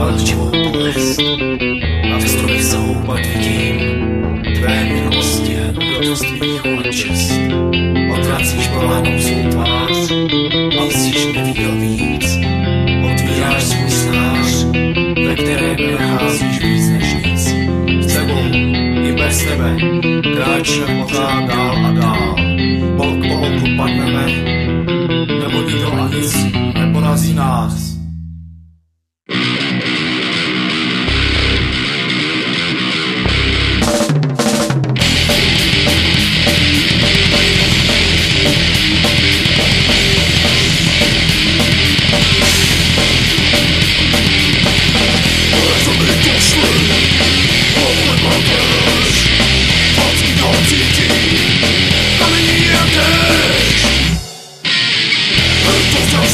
umocuje palčivou bolest. A v zahoubat vidím tvé milosti, radost tvých čest. Odvracíš polánou svou tvář myslíš neviděl víc. Otvíráš svůj snář, ve kterém nacházíš víc než nic. S tebou i bez tebe kráčíme pořád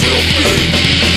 will be